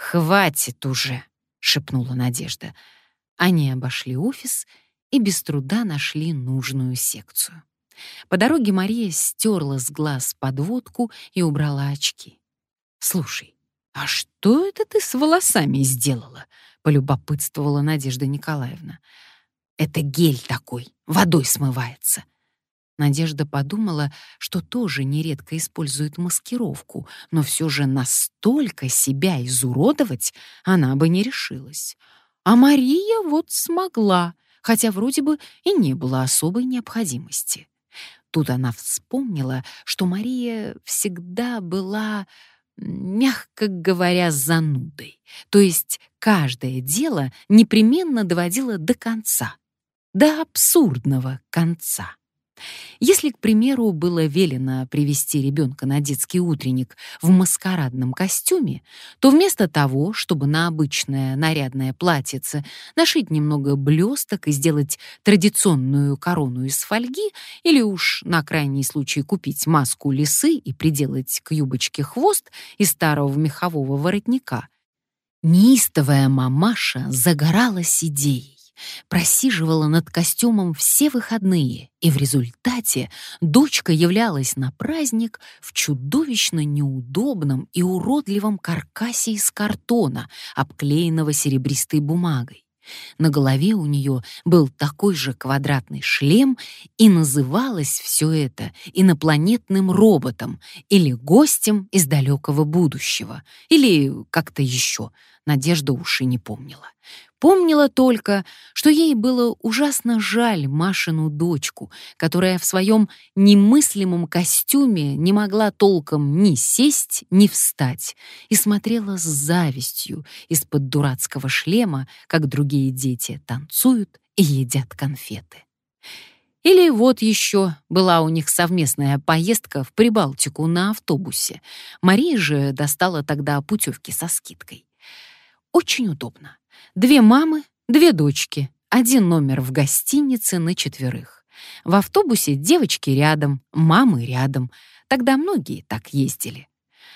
«Хватит уже!» — шепнула Надежда. Они обошли офис и без труда нашли нужную секцию. По дороге Мария стерла с глаз подводку и убрала очки. «Слушай, а что это ты с волосами сделала?» — полюбопытствовала Надежда Николаевна. «Это гель такой, водой смывается». Надежда подумала, что тоже нередко использует маскировку, но все же настолько себя изуродовать она бы не решилась. А Мария вот смогла, хотя вроде бы и не было особой необходимости. Тут она вспомнила, что Мария всегда была, мягко говоря, занудой. То есть каждое дело непременно доводила до конца, до абсурдного конца. Если, к примеру, было велено привести ребенка на детский утренник в маскарадном костюме, то вместо того, чтобы на обычное нарядное платьице нашить немного блесток и сделать традиционную корону из фольги, или уж на крайний случай купить маску лисы и приделать к юбочке хвост из старого мехового воротника, неистовая мамаша загоралась идеей просиживала над костюмом все выходные, и в результате дочка являлась на праздник в чудовищно неудобном и уродливом каркасе из картона, обклеенного серебристой бумагой. На голове у нее был такой же квадратный шлем, и называлось все это инопланетным роботом или гостем из далекого будущего, или как-то еще. Надежда уж и не помнила. Помнила только, что ей было ужасно жаль Машину дочку, которая в своем немыслимом костюме не могла толком ни сесть, ни встать, и смотрела с завистью из-под дурацкого шлема, как другие дети танцуют и едят конфеты. Или вот еще была у них совместная поездка в Прибалтику на автобусе. Мария же достала тогда путевки со скидкой. Очень удобно. Две мамы, две дочки, один номер в гостинице на четверых. В автобусе девочки рядом, мамы рядом. Тогда многие так ездили.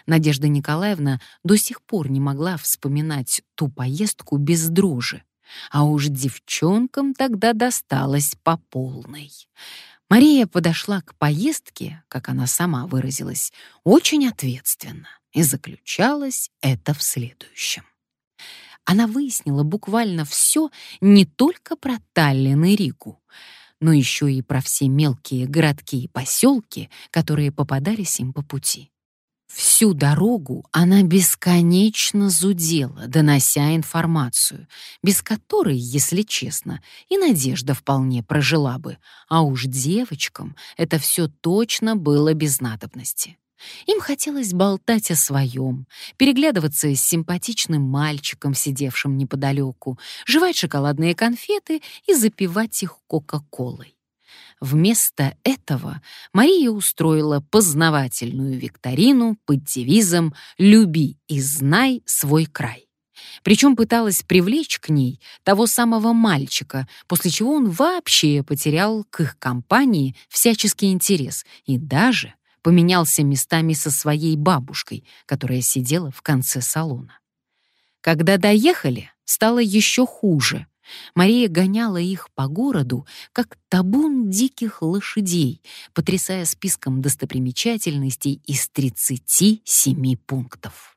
Надежда Николаевна до сих пор не могла вспоминать ту поездку без дрожи. А уж девчонкам тогда досталось по полной. Мария подошла к поездке, как она сама выразилась, очень ответственно, и заключалось это в следующем. Она выяснила буквально все не только про Таллин и Ригу, но еще и про все мелкие городки и поселки, которые попадались им по пути. Всю дорогу она бесконечно зудела, донося информацию, без которой, если честно, и Надежда вполне прожила бы, а уж девочкам это все точно было без надобности. Им хотелось болтать о своем, переглядываться с симпатичным мальчиком, сидевшим неподалеку, жевать шоколадные конфеты и запивать их Кока-Колой. Вместо этого Мария устроила познавательную викторину под девизом «Люби и знай свой край». Причем пыталась привлечь к ней того самого мальчика, после чего он вообще потерял к их компании всяческий интерес и даже поменялся местами со своей бабушкой, которая сидела в конце салона. Когда доехали, стало еще хуже. Мария гоняла их по городу, как табун диких лошадей, потрясая списком достопримечательностей из 37 пунктов.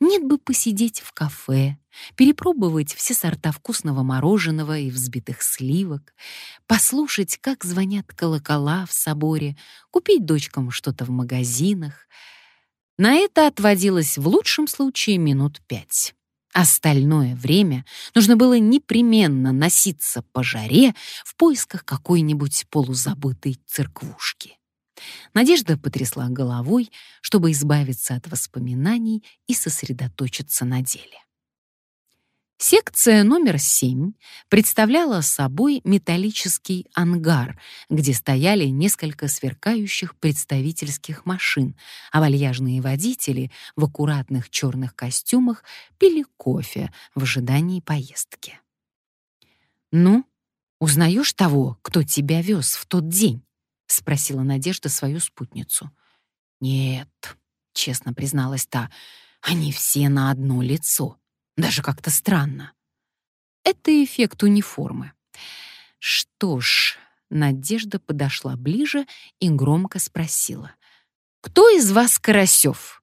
Нет бы посидеть в кафе, перепробовать все сорта вкусного мороженого и взбитых сливок, послушать, как звонят колокола в соборе, купить дочкам что-то в магазинах. На это отводилось в лучшем случае минут пять. Остальное время нужно было непременно носиться по жаре в поисках какой-нибудь полузабытой церквушки. Надежда потрясла головой, чтобы избавиться от воспоминаний и сосредоточиться на деле. Секция номер семь представляла собой металлический ангар, где стояли несколько сверкающих представительских машин, а вальяжные водители в аккуратных черных костюмах пили кофе в ожидании поездки. «Ну, узнаешь того, кто тебя вез в тот день?» — спросила Надежда свою спутницу. «Нет», — честно призналась та, Они все на одно лицо. Даже как-то странно. Это эффект униформы. Что ж, Надежда подошла ближе и громко спросила. «Кто из вас Карасёв?»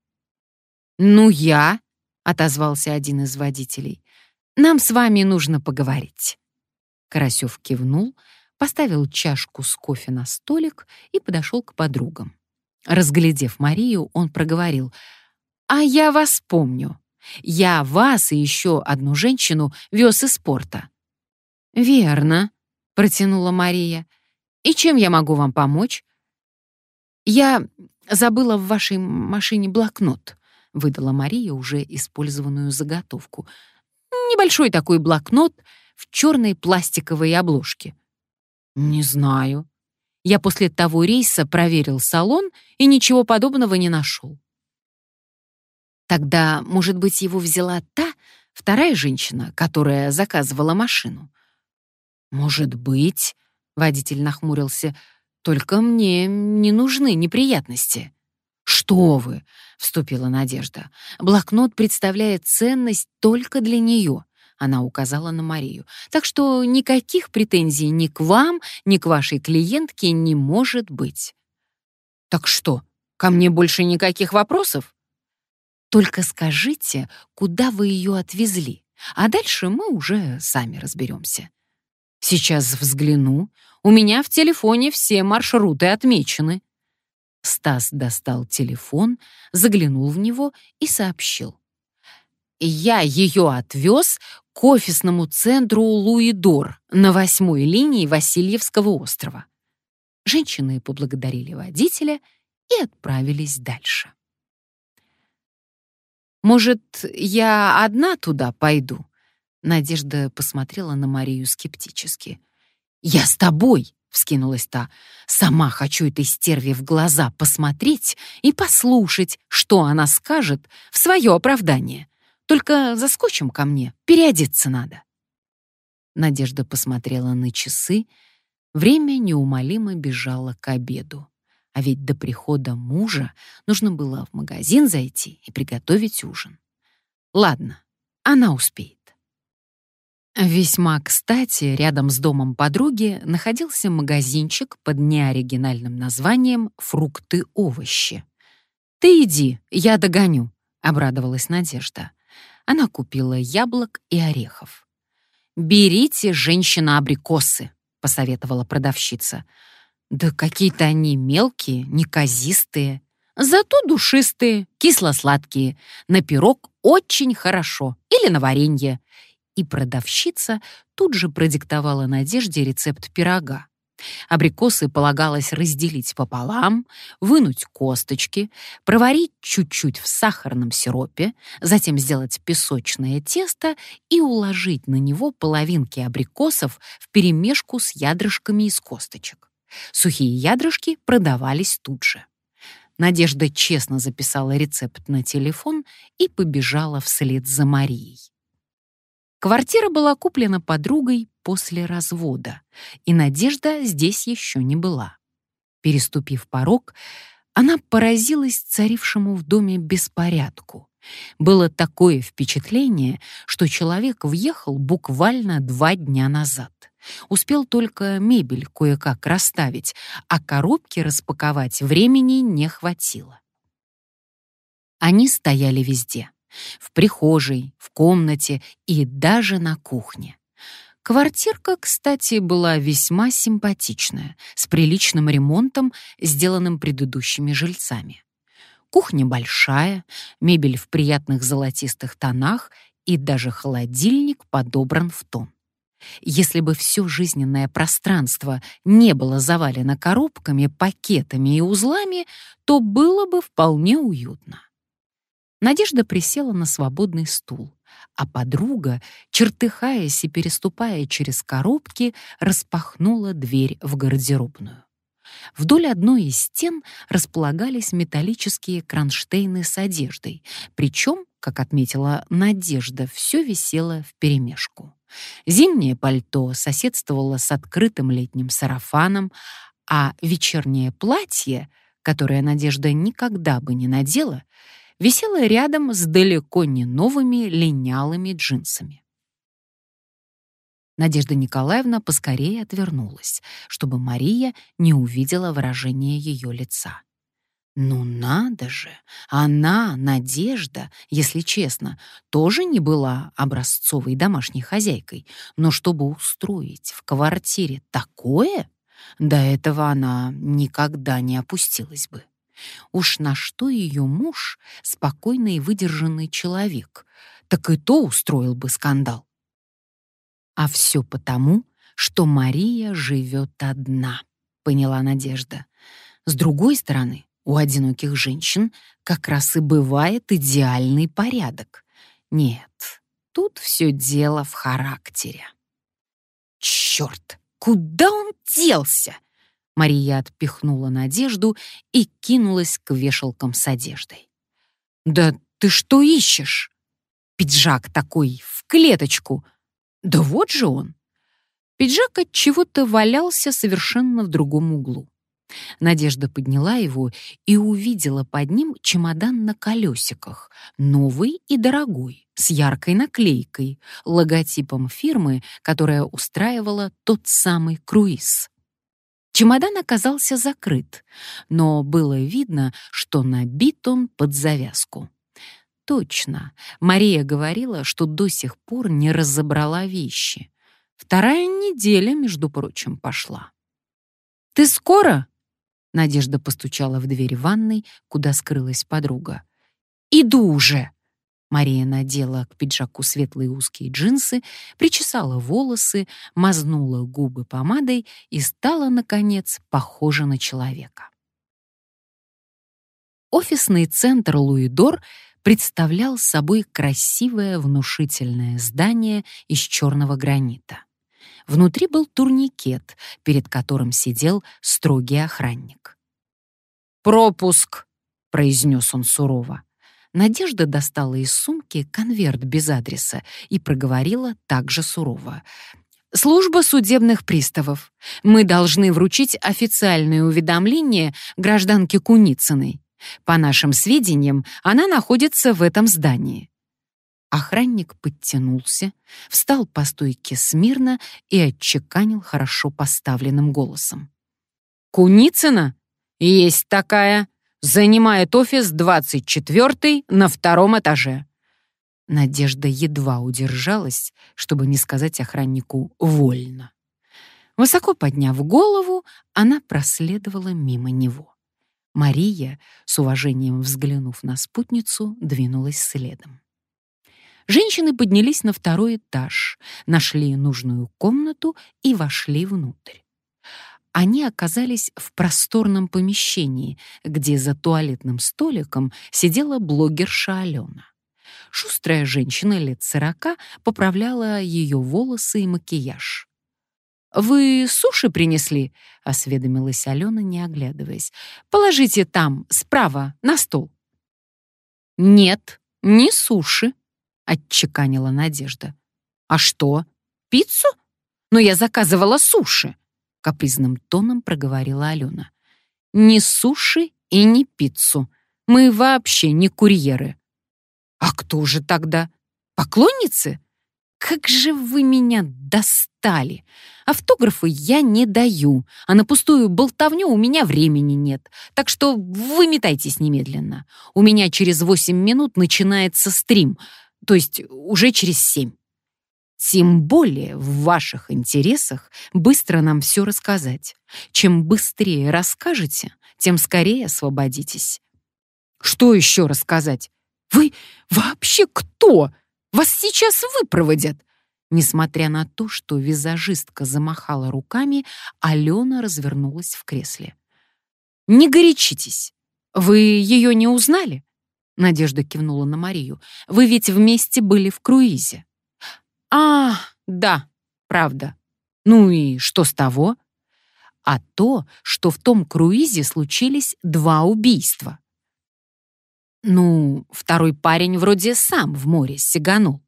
«Ну, я», — отозвался один из водителей. «Нам с вами нужно поговорить». Карасёв кивнул, поставил чашку с кофе на столик и подошел к подругам. Разглядев Марию, он проговорил. «А я вас помню. Я вас и еще одну женщину вез из порта». «Верно», — протянула Мария. «И чем я могу вам помочь?» «Я забыла в вашей машине блокнот», — выдала Мария уже использованную заготовку. «Небольшой такой блокнот в черной пластиковой обложке». «Не знаю», я после того рейса проверил салон и ничего подобного не нашел. Тогда, может быть, его взяла та, вторая женщина, которая заказывала машину? Может быть, водитель нахмурился, только мне не нужны неприятности. Что вы, вступила Надежда. Блокнот представляет ценность только для нее. Она указала на Марию. Так что никаких претензий ни к вам, ни к вашей клиентке не может быть. Так что, ко мне больше никаких вопросов? Только скажите, куда вы ее отвезли, а дальше мы уже сами разберемся. Сейчас взгляну. У меня в телефоне все маршруты отмечены. Стас достал телефон, заглянул в него и сообщил. Я ее отвез к офисному центру Луидор на восьмой линии Васильевского острова. Женщины поблагодарили водителя и отправились дальше. «Может, я одна туда пойду?» Надежда посмотрела на Марию скептически. «Я с тобой!» — вскинулась та. «Сама хочу этой стерве в глаза посмотреть и послушать, что она скажет в свое оправдание. Только заскочим ко мне, переодеться надо». Надежда посмотрела на часы. Время неумолимо бежало к обеду. А ведь до прихода мужа нужно было в магазин зайти и приготовить ужин. Ладно, она успеет. Весьма кстати, рядом с домом подруги находился магазинчик под неоригинальным названием «Фрукты-овощи». «Ты иди, я догоню», — обрадовалась Надежда она купила яблок и орехов. «Берите, женщина-абрикосы», — посоветовала продавщица. «Да какие-то они мелкие, неказистые, зато душистые, кисло-сладкие. На пирог очень хорошо или на варенье». И продавщица тут же продиктовала Надежде рецепт пирога. Абрикосы полагалось разделить пополам, вынуть косточки, проварить чуть-чуть в сахарном сиропе, затем сделать песочное тесто и уложить на него половинки абрикосов вперемешку с ядрышками из косточек. Сухие ядрышки продавались тут же. Надежда честно записала рецепт на телефон и побежала вслед за Марией. Квартира была куплена подругой после развода, и Надежда здесь еще не была. Переступив порог, она поразилась царившему в доме беспорядку. Было такое впечатление, что человек въехал буквально два дня назад. Успел только мебель кое-как расставить, а коробки распаковать времени не хватило. Они стояли везде в прихожей, в комнате и даже на кухне. Квартирка, кстати, была весьма симпатичная, с приличным ремонтом, сделанным предыдущими жильцами. Кухня большая, мебель в приятных золотистых тонах и даже холодильник подобран в тон. Если бы все жизненное пространство не было завалено коробками, пакетами и узлами, то было бы вполне уютно. Надежда присела на свободный стул, а подруга, чертыхаясь и переступая через коробки, распахнула дверь в гардеробную. Вдоль одной из стен располагались металлические кронштейны с одеждой, причем, как отметила Надежда, все висело вперемешку. Зимнее пальто соседствовало с открытым летним сарафаном, а вечернее платье, которое Надежда никогда бы не надела, висела рядом с далеко не новыми линялыми джинсами. Надежда Николаевна поскорее отвернулась, чтобы Мария не увидела выражение ее лица. Ну надо же, она, Надежда, если честно, тоже не была образцовой домашней хозяйкой, но чтобы устроить в квартире такое, до этого она никогда не опустилась бы. Уж на что ее муж, спокойный и выдержанный человек, так и то устроил бы скандал. А все потому, что Мария живет одна, поняла Надежда. С другой стороны, у одиноких женщин как раз и бывает идеальный порядок. Нет, тут все дело в характере. Черт, куда он делся? Мария отпихнула Надежду и кинулась к вешалкам с одеждой. «Да ты что ищешь? Пиджак такой, в клеточку!» Да вот же он. Пиджак от чего-то валялся совершенно в другом углу. Надежда подняла его и увидела под ним чемодан на колесиках, новый и дорогой, с яркой наклейкой, логотипом фирмы, которая устраивала тот самый круиз. Чемодан оказался закрыт, но было видно, что набит он под завязку. Точно. Мария говорила, что до сих пор не разобрала вещи. Вторая неделя, между прочим, пошла. «Ты скоро?» Надежда постучала в дверь ванной, куда скрылась подруга. «Иду уже!» Мария надела к пиджаку светлые узкие джинсы, причесала волосы, мазнула губы помадой и стала, наконец, похожа на человека. Офисный центр «Луидор» представлял собой красивое внушительное здание из черного гранита. Внутри был турникет, перед которым сидел строгий охранник. «Пропуск!» — произнес он сурово. Надежда достала из сумки конверт без адреса и проговорила также сурово. «Служба судебных приставов. Мы должны вручить официальное уведомление гражданке Куницыной. По нашим сведениям, она находится в этом здании. Охранник подтянулся, встал по стойке смирно и отчеканил хорошо поставленным голосом. «Куницына? Есть такая. Занимает офис 24 на втором этаже». Надежда едва удержалась, чтобы не сказать охраннику «вольно». Высоко подняв голову, она проследовала мимо него. Мария, с уважением взглянув на спутницу, двинулась следом. Женщины поднялись на второй этаж, нашли нужную комнату и вошли внутрь. Они оказались в просторном помещении, где за туалетным столиком сидела блогерша Алена. Шустрая женщина лет сорока поправляла ее волосы и макияж. «Вы суши принесли?» — осведомилась Алена, не оглядываясь. «Положите там, справа, на стол». «Нет, не суши», — отчеканила Надежда. «А что, пиццу? Но я заказывала суши», — капризным тоном проговорила Алена. «Не суши и не пиццу. Мы вообще не курьеры». «А кто же тогда? Поклонницы?» «Как же вы меня достали! Автографы я не даю, а на пустую болтовню у меня времени нет, так что выметайтесь немедленно. У меня через восемь минут начинается стрим, то есть уже через семь. Тем более в ваших интересах быстро нам все рассказать. Чем быстрее расскажете, тем скорее освободитесь. Что еще рассказать? Вы вообще кто? Вас сейчас выпроводят!» Несмотря на то, что визажистка замахала руками, Алена развернулась в кресле. «Не горячитесь. Вы ее не узнали?» Надежда кивнула на Марию. «Вы ведь вместе были в круизе». «А, да, правда. Ну и что с того?» «А то, что в том круизе случились два убийства. Ну, второй парень вроде сам в море сиганул,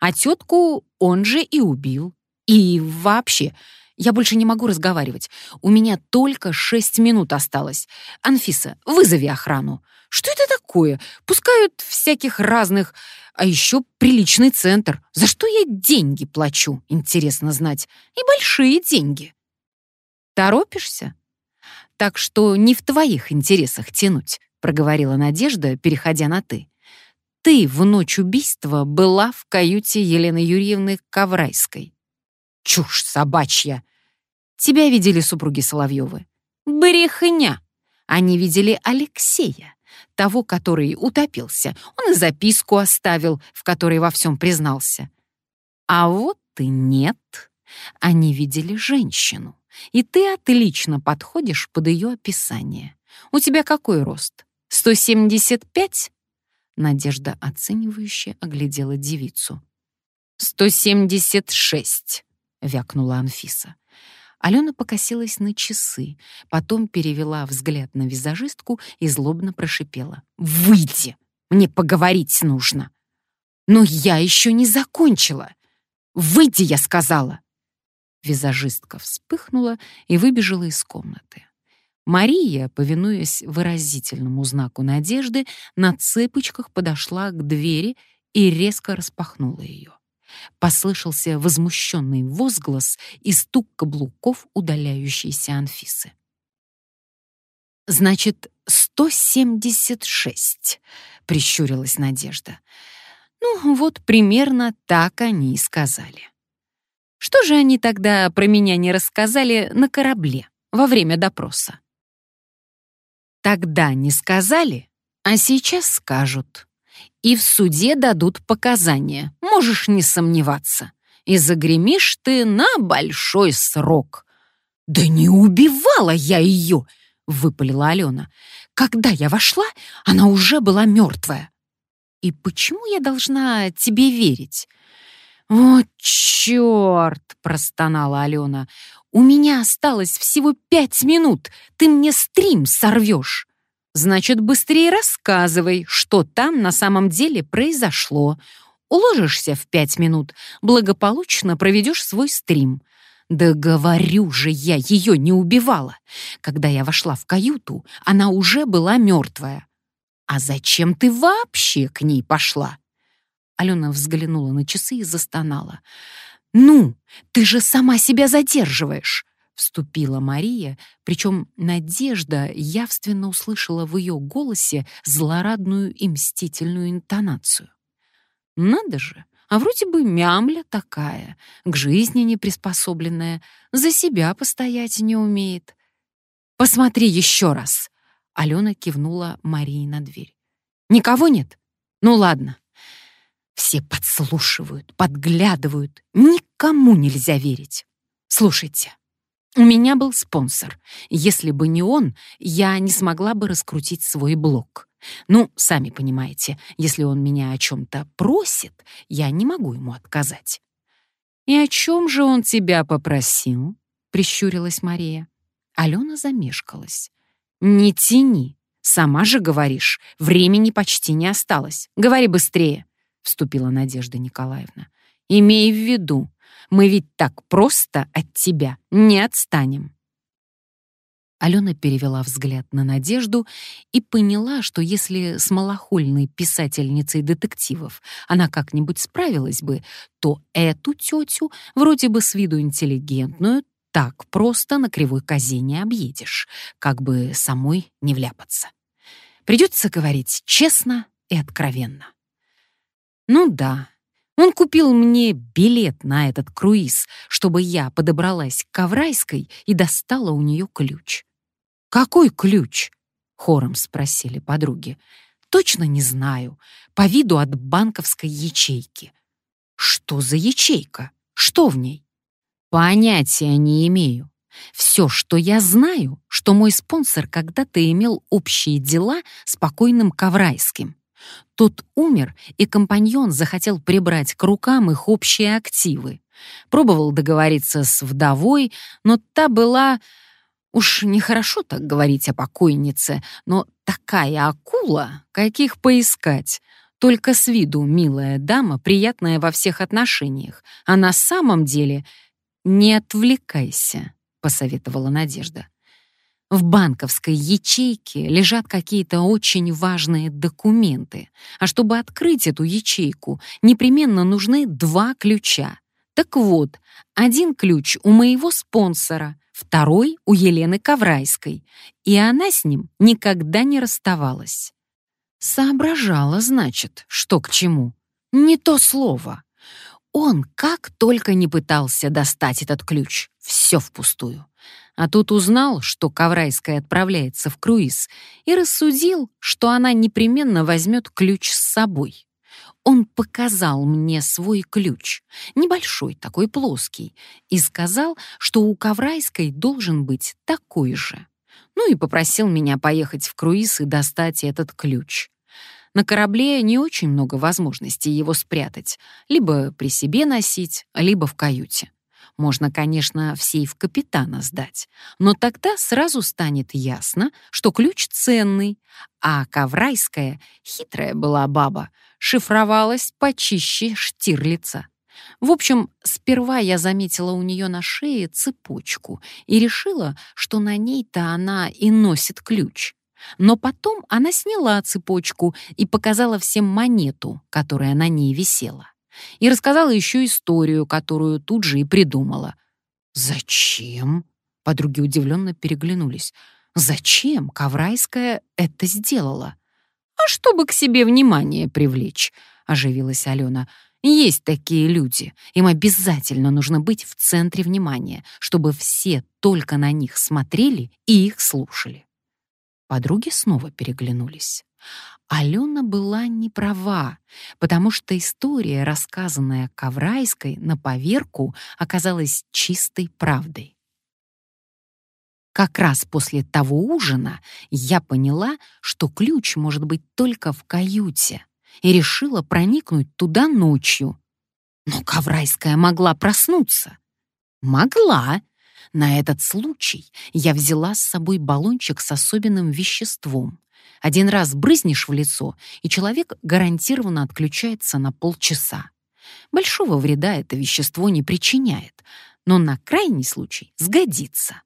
а тетку он же и убил. И вообще, я больше не могу разговаривать. У меня только шесть минут осталось. Анфиса, вызови охрану. Что это такое? Пускают всяких разных, а еще приличный центр. За что я деньги плачу, интересно знать. И большие деньги. Торопишься? Так что не в твоих интересах тянуть, проговорила Надежда, переходя на «ты». Ты в ночь убийства была в каюте Елены Юрьевны Коврайской. Чушь собачья. Тебя видели супруги Соловьевы. Брехня. Они видели Алексея, того, который утопился. Он и записку оставил, в которой во всем признался. А вот и нет. Они видели женщину, и ты отлично подходишь под ее описание. У тебя какой рост? 175? Надежда оценивающе оглядела девицу. «Сто семьдесят шесть», — вякнула Анфиса. Алена покосилась на часы, потом перевела взгляд на визажистку и злобно прошипела. «Выйди! Мне поговорить нужно!» «Но я еще не закончила! Выйди, я сказала!» Визажистка вспыхнула и выбежала из комнаты. Мария, повинуясь выразительному знаку надежды, на цепочках подошла к двери и резко распахнула ее. Послышался возмущенный возглас и стук каблуков удаляющейся Анфисы. «Значит, 176», — прищурилась Надежда. «Ну, вот примерно так они и сказали». «Что же они тогда про меня не рассказали на корабле во время допроса?» Тогда не сказали, а сейчас скажут. И в суде дадут показания, можешь не сомневаться. И загремишь ты на большой срок. «Да не убивала я ее!» — выпалила Алена. «Когда я вошла, она уже была мертвая». «И почему я должна тебе верить?» «О, черт!» — простонала Алена. У меня осталось всего пять минут. Ты мне стрим сорвешь. Значит, быстрее рассказывай, что там на самом деле произошло. Уложишься в пять минут, благополучно проведешь свой стрим. Да говорю же я, ее не убивала. Когда я вошла в каюту, она уже была мертвая. А зачем ты вообще к ней пошла? Алена взглянула на часы и застонала. «Ну, ты же сама себя задерживаешь!» Вступила Мария, причем Надежда явственно услышала в ее голосе злорадную и мстительную интонацию. «Надо же, а вроде бы мямля такая, к жизни не приспособленная, за себя постоять не умеет. Посмотри еще раз!» Алена кивнула Марии на дверь. «Никого нет? Ну ладно, все подслушивают, подглядывают. Никому нельзя верить. Слушайте, у меня был спонсор. Если бы не он, я не смогла бы раскрутить свой блог. Ну, сами понимаете, если он меня о чем-то просит, я не могу ему отказать. «И о чем же он тебя попросил?» — прищурилась Мария. Алена замешкалась. «Не тяни. Сама же говоришь, времени почти не осталось. Говори быстрее». — вступила Надежда Николаевна. «Имей в виду, мы ведь так просто от тебя не отстанем». Алена перевела взгляд на Надежду и поняла, что если с малохольной писательницей детективов она как-нибудь справилась бы, то эту тетю, вроде бы с виду интеллигентную, так просто на кривой козе не объедешь, как бы самой не вляпаться. Придется говорить честно и откровенно. Ну да, он купил мне билет на этот круиз, чтобы я подобралась к Коврайской и достала у нее ключ. «Какой ключ?» — хором спросили подруги. «Точно не знаю. По виду от банковской ячейки». «Что за ячейка? Что в ней?» «Понятия не имею. Все, что я знаю, что мой спонсор когда-то имел общие дела с покойным Коврайским. Тот умер, и компаньон захотел прибрать к рукам их общие активы. Пробовал договориться с вдовой, но та была... Уж нехорошо так говорить о покойнице, но такая акула, каких поискать. Только с виду милая дама, приятная во всех отношениях, а на самом деле «не отвлекайся», — посоветовала Надежда. В банковской ячейке лежат какие-то очень важные документы, а чтобы открыть эту ячейку, непременно нужны два ключа. Так вот, один ключ у моего спонсора, второй у Елены Коврайской, и она с ним никогда не расставалась. Соображала, значит, что к чему. Не то слово. Он как только не пытался достать этот ключ, все впустую. А тут узнал, что Коврайская отправляется в круиз, и рассудил, что она непременно возьмет ключ с собой. Он показал мне свой ключ, небольшой, такой плоский, и сказал, что у Коврайской должен быть такой же. Ну и попросил меня поехать в круиз и достать этот ключ. На корабле не очень много возможностей его спрятать, либо при себе носить, либо в каюте. Можно, конечно, в сейф капитана сдать, но тогда сразу станет ясно, что ключ ценный, а Коврайская, хитрая была баба, шифровалась почище Штирлица. В общем, сперва я заметила у нее на шее цепочку и решила, что на ней-то она и носит ключ. Но потом она сняла цепочку и показала всем монету, которая на ней висела. И рассказала еще историю, которую тут же и придумала. «Зачем?» — подруги удивленно переглянулись. «Зачем Коврайская это сделала?» «А чтобы к себе внимание привлечь», — оживилась Алена. «Есть такие люди. Им обязательно нужно быть в центре внимания, чтобы все только на них смотрели и их слушали». Подруги снова переглянулись. Алена была не права, потому что история, рассказанная Коврайской на поверку, оказалась чистой правдой. Как раз после того ужина я поняла, что ключ может быть только в каюте, и решила проникнуть туда ночью. Но Коврайская могла проснуться. Могла, на этот случай я взяла с собой баллончик с особенным веществом. Один раз брызнешь в лицо, и человек гарантированно отключается на полчаса. Большого вреда это вещество не причиняет, но на крайний случай сгодится.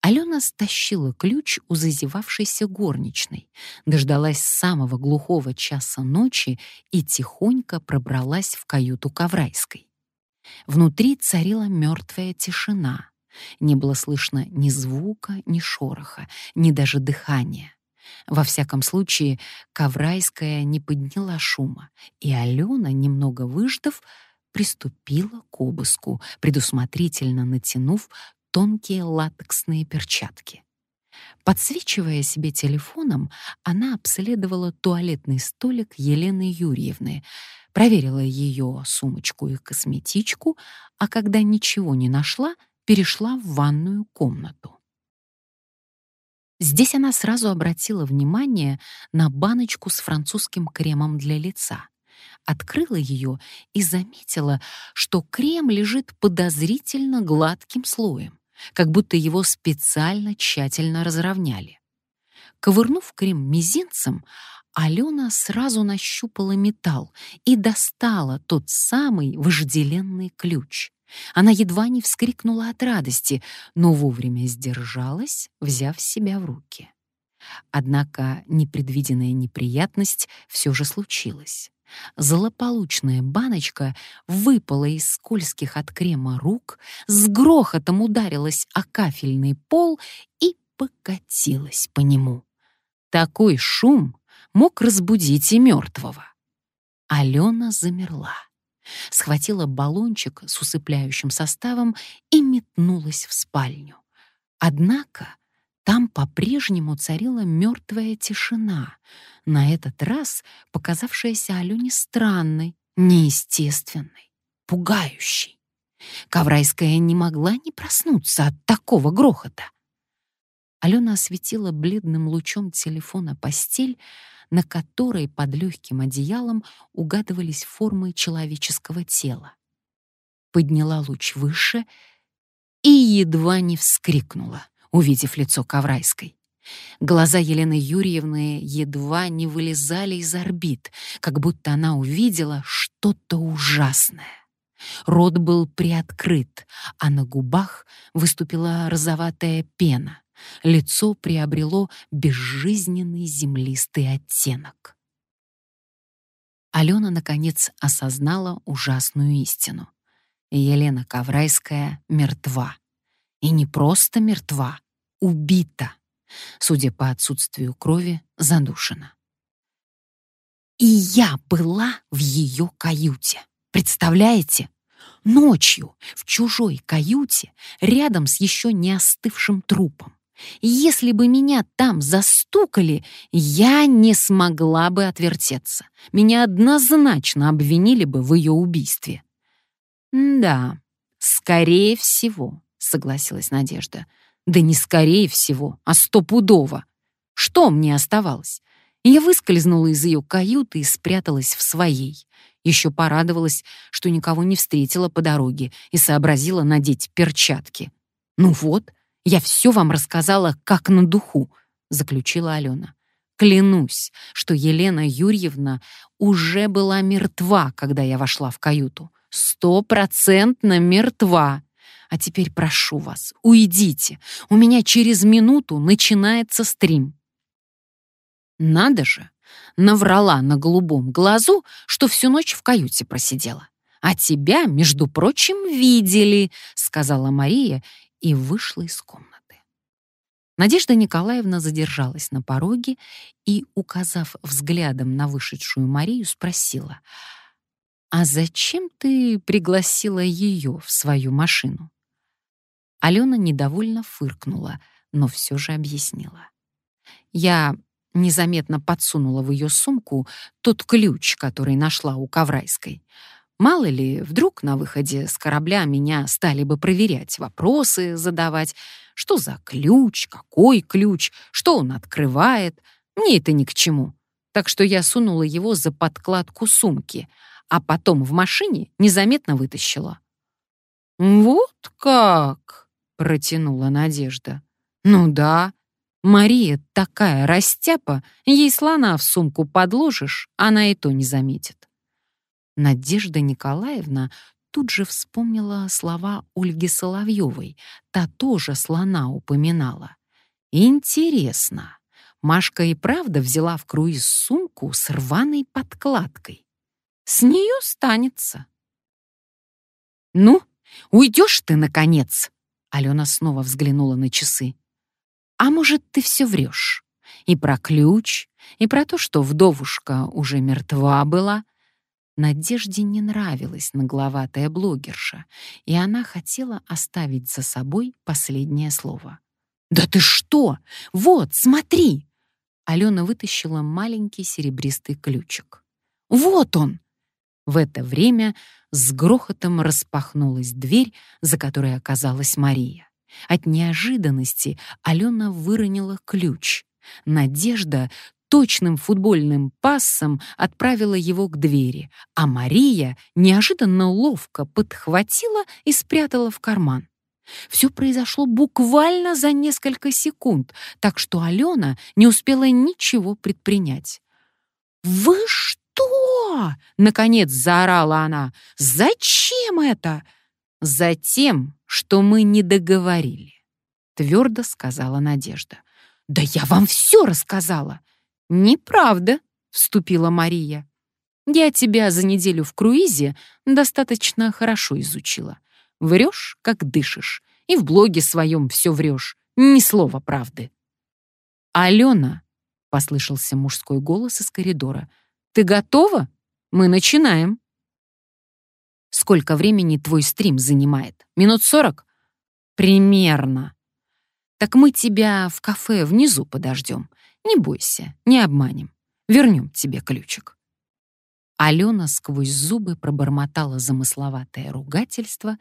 Алена стащила ключ у зазевавшейся горничной, дождалась самого глухого часа ночи и тихонько пробралась в каюту Коврайской. Внутри царила мертвая тишина. Не было слышно ни звука, ни шороха, ни даже дыхания. Во всяком случае, Коврайская не подняла шума, и Алена, немного выждав, приступила к обыску, предусмотрительно натянув тонкие латексные перчатки. Подсвечивая себе телефоном, она обследовала туалетный столик Елены Юрьевны, проверила ее сумочку и косметичку, а когда ничего не нашла, перешла в ванную комнату. Здесь она сразу обратила внимание на баночку с французским кремом для лица. Открыла ее и заметила, что крем лежит подозрительно гладким слоем, как будто его специально тщательно разровняли. Ковырнув крем мизинцем, Алена сразу нащупала металл и достала тот самый вожделенный ключ. Она едва не вскрикнула от радости, но вовремя сдержалась, взяв себя в руки. Однако непредвиденная неприятность все же случилась. Злополучная баночка выпала из скользких от крема рук, с грохотом ударилась о кафельный пол и покатилась по нему. Такой шум мог разбудить и мертвого. Алена замерла схватила баллончик с усыпляющим составом и метнулась в спальню. Однако там по-прежнему царила мертвая тишина, на этот раз показавшаяся Алене странной, неестественной, пугающей. Коврайская не могла не проснуться от такого грохота. Алена осветила бледным лучом телефона постель, на которой под легким одеялом угадывались формы человеческого тела. Подняла луч выше и едва не вскрикнула, увидев лицо Коврайской. Глаза Елены Юрьевны едва не вылезали из орбит, как будто она увидела что-то ужасное. Рот был приоткрыт, а на губах выступила розоватая пена. Лицо приобрело безжизненный землистый оттенок. Алена, наконец, осознала ужасную истину. Елена Коврайская мертва. И не просто мертва, убита. Судя по отсутствию крови, задушена. И я была в ее каюте. Представляете? Ночью в чужой каюте рядом с еще не остывшим трупом. Если бы меня там застукали, я не смогла бы отвертеться. Меня однозначно обвинили бы в ее убийстве. «Да, скорее всего», — согласилась Надежда. «Да не скорее всего, а стопудово. Что мне оставалось? Я выскользнула из ее каюты и спряталась в своей. Еще порадовалась, что никого не встретила по дороге и сообразила надеть перчатки. «Ну вот, я все вам рассказала как на духу», — заключила Алена. «Клянусь, что Елена Юрьевна уже была мертва, когда я вошла в каюту. Стопроцентно мертва. А теперь прошу вас, уйдите. У меня через минуту начинается стрим». Надо же, наврала на голубом глазу, что всю ночь в каюте просидела. «А тебя, между прочим, видели», — сказала Мария и вышла из комнаты. Надежда Николаевна задержалась на пороге и, указав взглядом на вышедшую Марию, спросила, «А зачем ты пригласила ее в свою машину?» Алена недовольно фыркнула, но все же объяснила. «Я незаметно подсунула в ее сумку тот ключ, который нашла у Коврайской. Мало ли, вдруг на выходе с корабля меня стали бы проверять, вопросы задавать. Что за ключ, какой ключ, что он открывает. Мне это ни к чему. Так что я сунула его за подкладку сумки, а потом в машине незаметно вытащила. «Вот как!» — протянула Надежда. «Ну да, Мария такая растяпа, ей слона в сумку подложишь, она и то не заметит. Надежда Николаевна тут же вспомнила слова Ольги Соловьевой, та тоже слона упоминала. Интересно, Машка и правда взяла в круиз сумку с рваной подкладкой. С нее станется. «Ну, уйдешь ты, наконец!» Алена снова взглянула на часы. А может, ты все врешь? И про ключ, и про то, что вдовушка уже мертва была. Надежде не нравилась нагловатая блогерша, и она хотела оставить за собой последнее слово. «Да ты что? Вот, смотри!» Алена вытащила маленький серебристый ключик. «Вот он!» В это время с грохотом распахнулась дверь, за которой оказалась Мария. От неожиданности Алена выронила ключ. Надежда точным футбольным пассом отправила его к двери, а Мария неожиданно ловко подхватила и спрятала в карман. Все произошло буквально за несколько секунд, так что Алена не успела ничего предпринять. «Вы что?» — наконец заорала она. «Зачем это?» «Затем, что мы не договорили», — твердо сказала Надежда. «Да я вам все рассказала». «Неправда», — вступила Мария. «Я тебя за неделю в круизе достаточно хорошо изучила. Врешь, как дышишь, и в блоге своем все врешь. Ни слова правды». «Алена», — послышался мужской голос из коридора, — «ты готова? Мы начинаем». Сколько времени твой стрим занимает? Минут сорок? Примерно. Так мы тебя в кафе внизу подождем. Не бойся, не обманем. Вернем тебе ключик. Алена сквозь зубы пробормотала замысловатое ругательство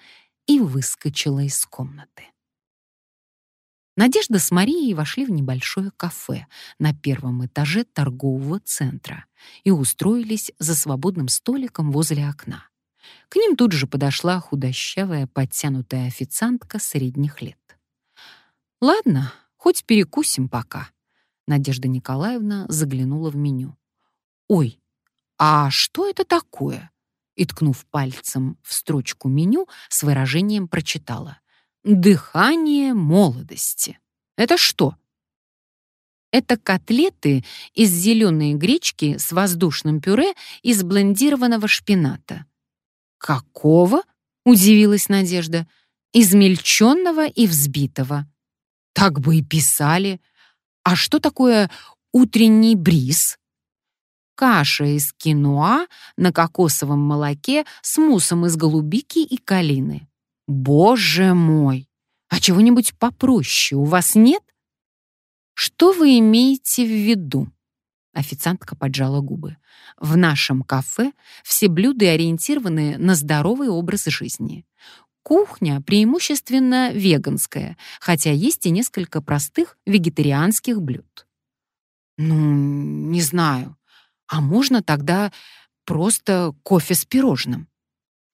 и выскочила из комнаты. Надежда с Марией вошли в небольшое кафе на первом этаже торгового центра и устроились за свободным столиком возле окна. К ним тут же подошла худощавая, подтянутая официантка средних лет. «Ладно, хоть перекусим пока». Надежда Николаевна заглянула в меню. «Ой, а что это такое?» И, ткнув пальцем в строчку меню, с выражением прочитала. «Дыхание молодости». Это что?» Это котлеты из зеленой гречки с воздушным пюре из блендированного шпината. «Какого?» — удивилась Надежда. «Измельченного и взбитого». «Так бы и писали. А что такое утренний бриз?» Каша из киноа на кокосовом молоке с муссом из голубики и калины. Боже мой! А чего-нибудь попроще у вас нет? Что вы имеете в виду? Официантка поджала губы. В нашем кафе все блюда ориентированы на здоровый образ жизни. Кухня преимущественно веганская, хотя есть и несколько простых вегетарианских блюд. Ну, не знаю. А можно тогда просто кофе с пирожным?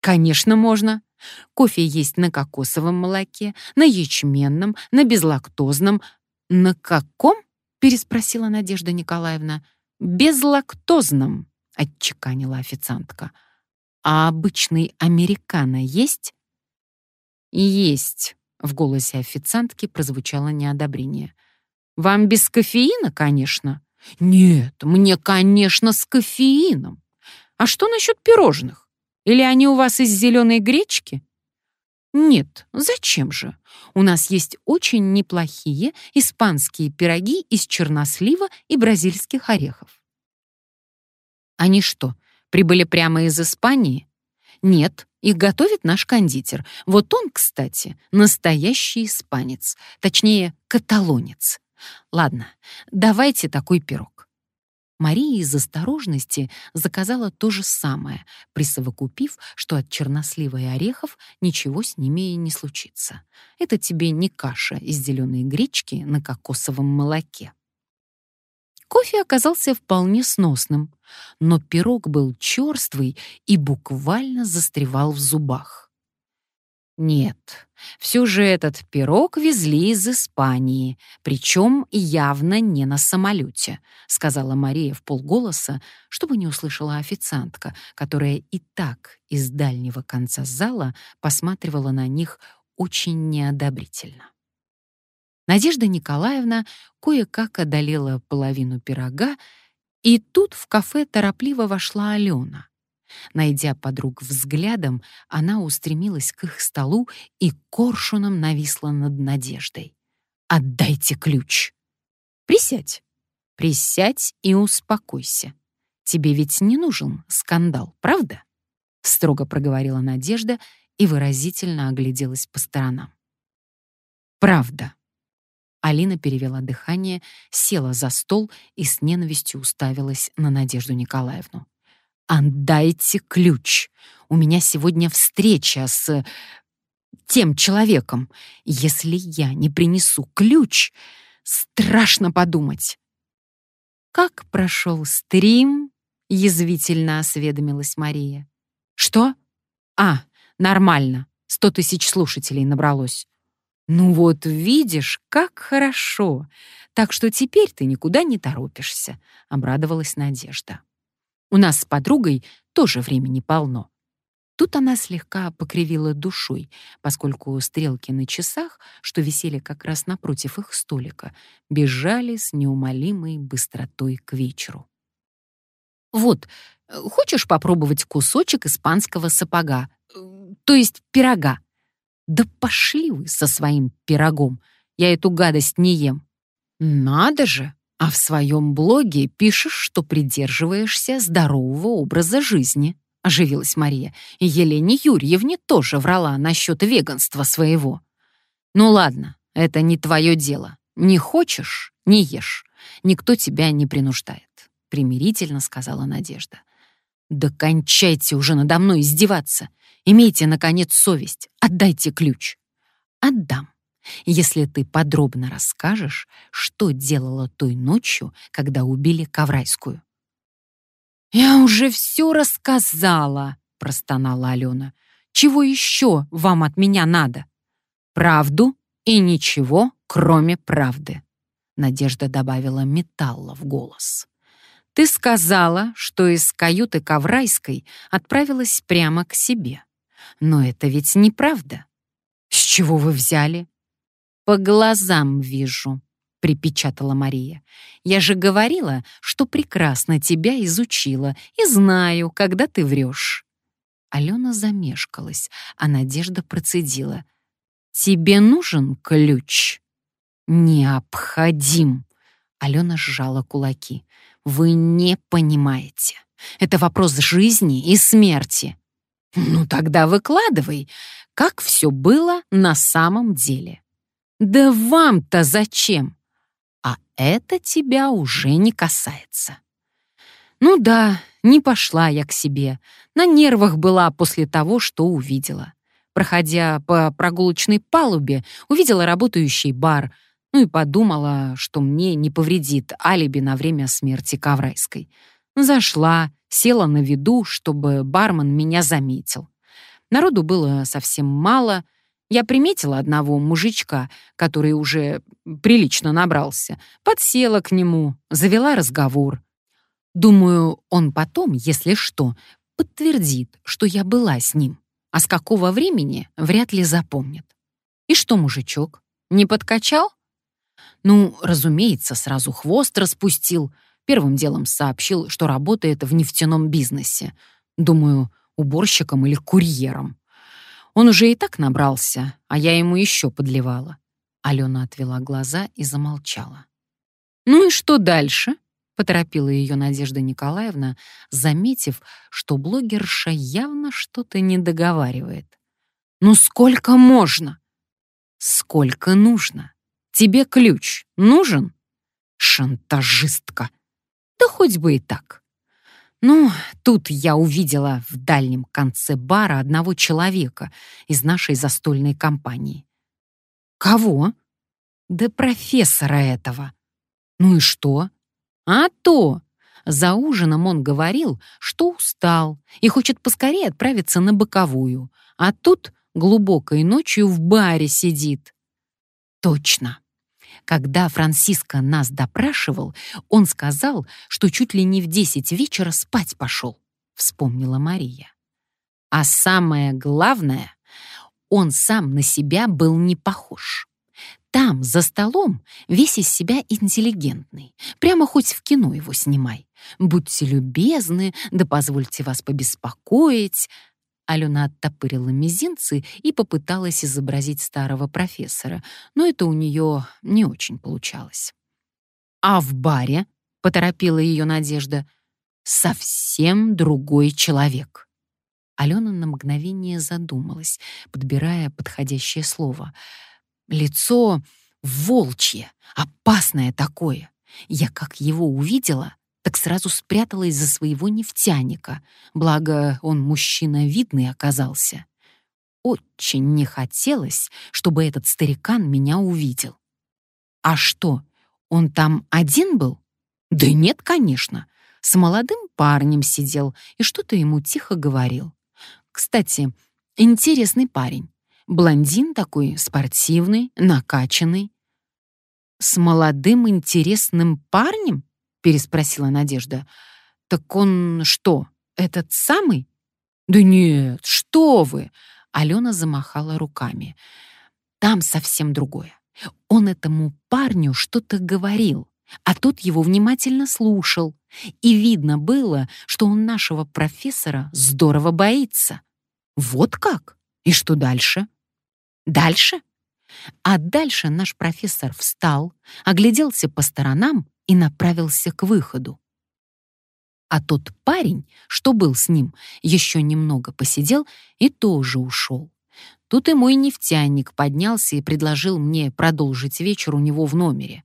Конечно, можно. Кофе есть на кокосовом молоке, на ячменном, на безлактозном. На каком? переспросила Надежда Николаевна. Безлактозном, отчеканила официантка. А обычный американо есть? Есть. В голосе официантки прозвучало неодобрение. Вам без кофеина, конечно. Нет, мне, конечно, с кофеином. А что насчет пирожных? Или они у вас из зеленой гречки? Нет, зачем же? У нас есть очень неплохие испанские пироги из чернослива и бразильских орехов. Они что, прибыли прямо из Испании? Нет, их готовит наш кондитер. Вот он, кстати, настоящий испанец, точнее, каталонец. Ладно, давайте такой пирог. Мария из осторожности заказала то же самое, присовокупив, что от чернослива и орехов ничего с ними и не случится. Это тебе не каша из зеленой гречки на кокосовом молоке. Кофе оказался вполне сносным, но пирог был черствый и буквально застревал в зубах. Нет, все же этот пирог везли из Испании, причем явно не на самолете, сказала Мария в полголоса, чтобы не услышала официантка, которая и так из дальнего конца зала посматривала на них очень неодобрительно. Надежда Николаевна кое-как одолела половину пирога, и тут в кафе торопливо вошла Алена. Найдя подруг взглядом, она устремилась к их столу и коршуном нависла над Надеждой. «Отдайте ключ!» «Присядь! Присядь и успокойся. Тебе ведь не нужен скандал, правда?» Строго проговорила Надежда и выразительно огляделась по сторонам. «Правда!» Алина перевела дыхание, села за стол и с ненавистью уставилась на Надежду Николаевну. «Отдайте ключ. У меня сегодня встреча с тем человеком. Если я не принесу ключ, страшно подумать». «Как прошел стрим?» — язвительно осведомилась Мария. «Что? А, нормально. Сто тысяч слушателей набралось». «Ну вот видишь, как хорошо. Так что теперь ты никуда не торопишься», — обрадовалась Надежда. У нас с подругой тоже времени полно. Тут она слегка покривила душой, поскольку стрелки на часах, что висели как раз напротив их столика, бежали с неумолимой быстротой к вечеру. «Вот, хочешь попробовать кусочек испанского сапога, то есть пирога?» «Да пошли вы со своим пирогом, я эту гадость не ем». «Надо же!» А в своем блоге пишешь, что придерживаешься здорового образа жизни», — оживилась Мария. И Елене Юрьевне тоже врала насчет веганства своего. «Ну ладно, это не твое дело. Не хочешь — не ешь. Никто тебя не принуждает», — примирительно сказала Надежда. «Да кончайте уже надо мной издеваться. Имейте, наконец, совесть. Отдайте ключ». «Отдам», если ты подробно расскажешь, что делала той ночью, когда убили Коврайскую. «Я уже все рассказала», — простонала Алена. «Чего еще вам от меня надо?» «Правду и ничего, кроме правды», — Надежда добавила металла в голос. «Ты сказала, что из каюты Коврайской отправилась прямо к себе. Но это ведь неправда. С чего вы взяли? по глазам вижу», — припечатала Мария. «Я же говорила, что прекрасно тебя изучила и знаю, когда ты врешь». Алена замешкалась, а Надежда процедила. «Тебе нужен ключ?» «Необходим!» Алена сжала кулаки. «Вы не понимаете. Это вопрос жизни и смерти». «Ну тогда выкладывай, как все было на самом деле». «Да вам-то зачем?» «А это тебя уже не касается». «Ну да, не пошла я к себе. На нервах была после того, что увидела. Проходя по прогулочной палубе, увидела работающий бар, ну и подумала, что мне не повредит алиби на время смерти Коврайской. Зашла, села на виду, чтобы бармен меня заметил. Народу было совсем мало. Я приметила одного мужичка, который уже прилично набрался, подсела к нему, завела разговор. Думаю, он потом, если что, подтвердит, что я была с ним, а с какого времени вряд ли запомнит. И что мужичок, не подкачал? Ну, разумеется, сразу хвост распустил. Первым делом сообщил, что работает в нефтяном бизнесе. Думаю, уборщиком или курьером. Он уже и так набрался, а я ему еще подливала. Алена отвела глаза и замолчала. «Ну и что дальше?» — поторопила ее Надежда Николаевна, заметив, что блогерша явно что-то не договаривает. «Ну сколько можно?» «Сколько нужно?» Тебе ключ нужен? Шантажистка. Да хоть бы и так. Ну, тут я увидела в дальнем конце бара одного человека из нашей застольной компании. Кого? Да профессора этого. Ну и что? А то! За ужином он говорил, что устал и хочет поскорее отправиться на боковую, а тут глубокой ночью в баре сидит. Точно. Когда Франциско нас допрашивал, он сказал, что чуть ли не в десять вечера спать пошел, вспомнила Мария. А самое главное, он сам на себя был не похож. Там, за столом, весь из себя интеллигентный. Прямо хоть в кино его снимай. Будьте любезны, да позвольте вас побеспокоить. Алена оттопырила мизинцы и попыталась изобразить старого профессора, но это у нее не очень получалось. «А в баре?» — поторопила ее Надежда. «Совсем другой человек». Алена на мгновение задумалась, подбирая подходящее слово. «Лицо волчье, опасное такое. Я как его увидела, так сразу спряталась за своего нефтяника, благо он мужчина видный оказался. Очень не хотелось, чтобы этот старикан меня увидел. А что, он там один был? Да нет, конечно. С молодым парнем сидел и что-то ему тихо говорил. Кстати, интересный парень. Блондин такой, спортивный, накачанный. С молодым интересным парнем? — переспросила Надежда. «Так он что, этот самый?» «Да нет, что вы!» Алена замахала руками. «Там совсем другое. Он этому парню что-то говорил, а тот его внимательно слушал. И видно было, что он нашего профессора здорово боится. Вот как? И что дальше?» «Дальше?» А дальше наш профессор встал, огляделся по сторонам и направился к выходу. А тот парень, что был с ним, еще немного посидел и тоже ушел. Тут и мой нефтяник поднялся и предложил мне продолжить вечер у него в номере.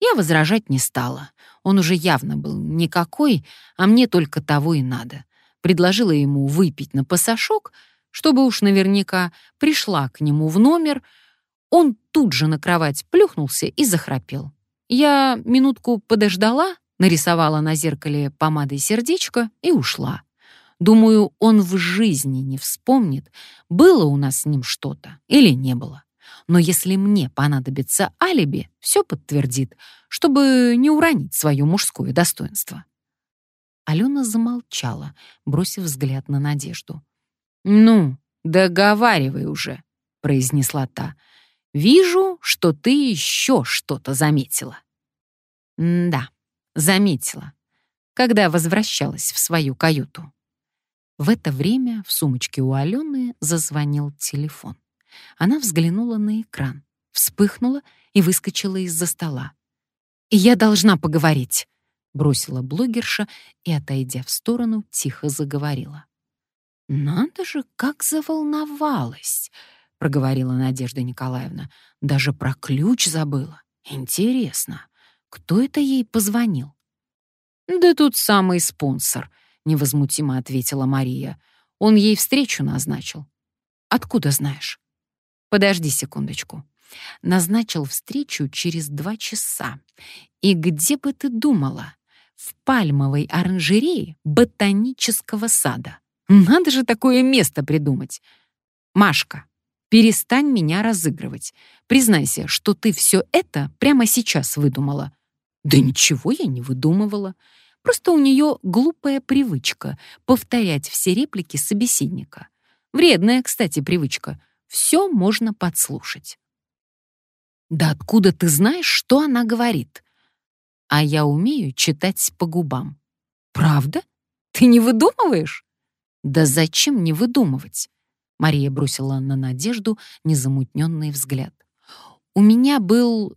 Я возражать не стала. Он уже явно был никакой, а мне только того и надо. Предложила ему выпить на пасашок, чтобы уж наверняка пришла к нему в номер. Он тут же на кровать плюхнулся и захрапел. Я минутку подождала, нарисовала на зеркале помадой сердечко и ушла. Думаю, он в жизни не вспомнит, было у нас с ним что-то или не было. Но если мне понадобится алиби, все подтвердит, чтобы не уронить свое мужское достоинство. Алена замолчала, бросив взгляд на Надежду. «Ну, договаривай уже», — произнесла та. Вижу, что ты еще что-то заметила. М да, заметила, когда возвращалась в свою каюту. В это время в сумочке у Алены зазвонил телефон. Она взглянула на экран, вспыхнула и выскочила из-за стола. «Я должна поговорить», — бросила блогерша и, отойдя в сторону, тихо заговорила. «Надо же, как заволновалась!» — проговорила Надежда Николаевна. «Даже про ключ забыла. Интересно, кто это ей позвонил?» «Да тут самый спонсор», — невозмутимо ответила Мария. «Он ей встречу назначил». «Откуда знаешь?» «Подожди секундочку». Назначил встречу через два часа. И где бы ты думала? В пальмовой оранжерее ботанического сада. Надо же такое место придумать. Машка, перестань меня разыгрывать. Признайся, что ты все это прямо сейчас выдумала. Да ничего я не выдумывала. Просто у нее глупая привычка повторять все реплики собеседника. Вредная, кстати, привычка. Все можно подслушать. Да откуда ты знаешь, что она говорит? А я умею читать по губам. Правда? Ты не выдумываешь? Да зачем не выдумывать? Мария бросила на Надежду незамутненный взгляд. У меня был,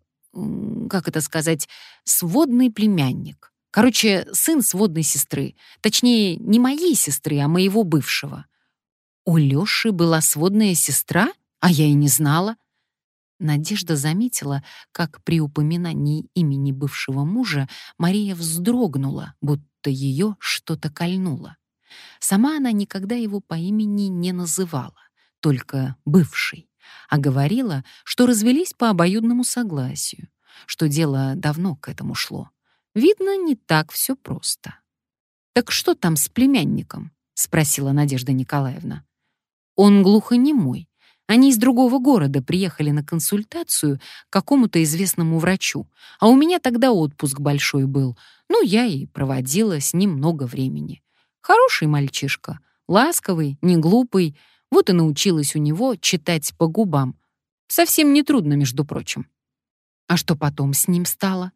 как это сказать, сводный племянник. Короче, сын сводной сестры. Точнее, не моей сестры, а моего бывшего. У Лёши была сводная сестра, а я и не знала. Надежда заметила, как при упоминании имени бывшего мужа Мария вздрогнула, будто ее что-то кольнуло. Сама она никогда его по имени не называла, только «бывший», а говорила, что развелись по обоюдному согласию, что дело давно к этому шло. Видно, не так все просто. «Так что там с племянником?» — спросила Надежда Николаевна. «Он глухонемой, они из другого города приехали на консультацию к какому-то известному врачу, а у меня тогда отпуск большой был. Ну, я и проводила с ним много времени. Хороший мальчишка, ласковый, не глупый. Вот и научилась у него читать по губам. Совсем не трудно, между прочим. А что потом с ним стало?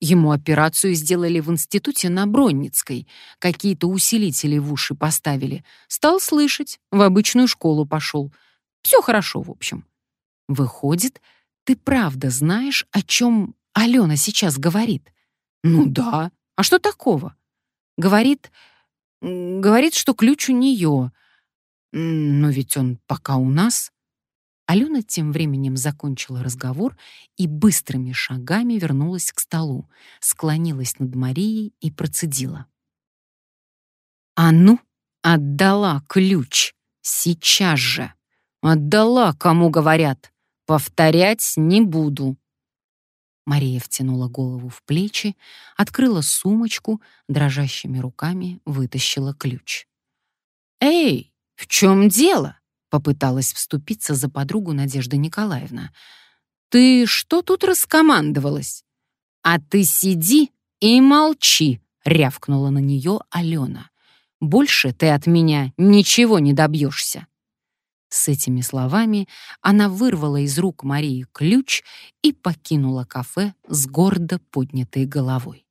Ему операцию сделали в институте на Бронницкой. Какие-то усилители в уши поставили. Стал слышать, в обычную школу пошел — все хорошо, в общем. Выходит, ты правда знаешь, о чем Алена сейчас говорит? Ну да. А что такого? Говорит, говорит, что ключ у нее. Но ведь он пока у нас. Алена тем временем закончила разговор и быстрыми шагами вернулась к столу, склонилась над Марией и процедила. «А ну, отдала ключ! Сейчас же!» Отдала, кому говорят. Повторять не буду. Мария втянула голову в плечи, открыла сумочку, дрожащими руками вытащила ключ. «Эй, в чем дело?» — попыталась вступиться за подругу Надежда Николаевна. «Ты что тут раскомандовалась?» «А ты сиди и молчи!» — рявкнула на нее Алена. «Больше ты от меня ничего не добьешься!» С этими словами она вырвала из рук Марии ключ и покинула кафе с гордо поднятой головой.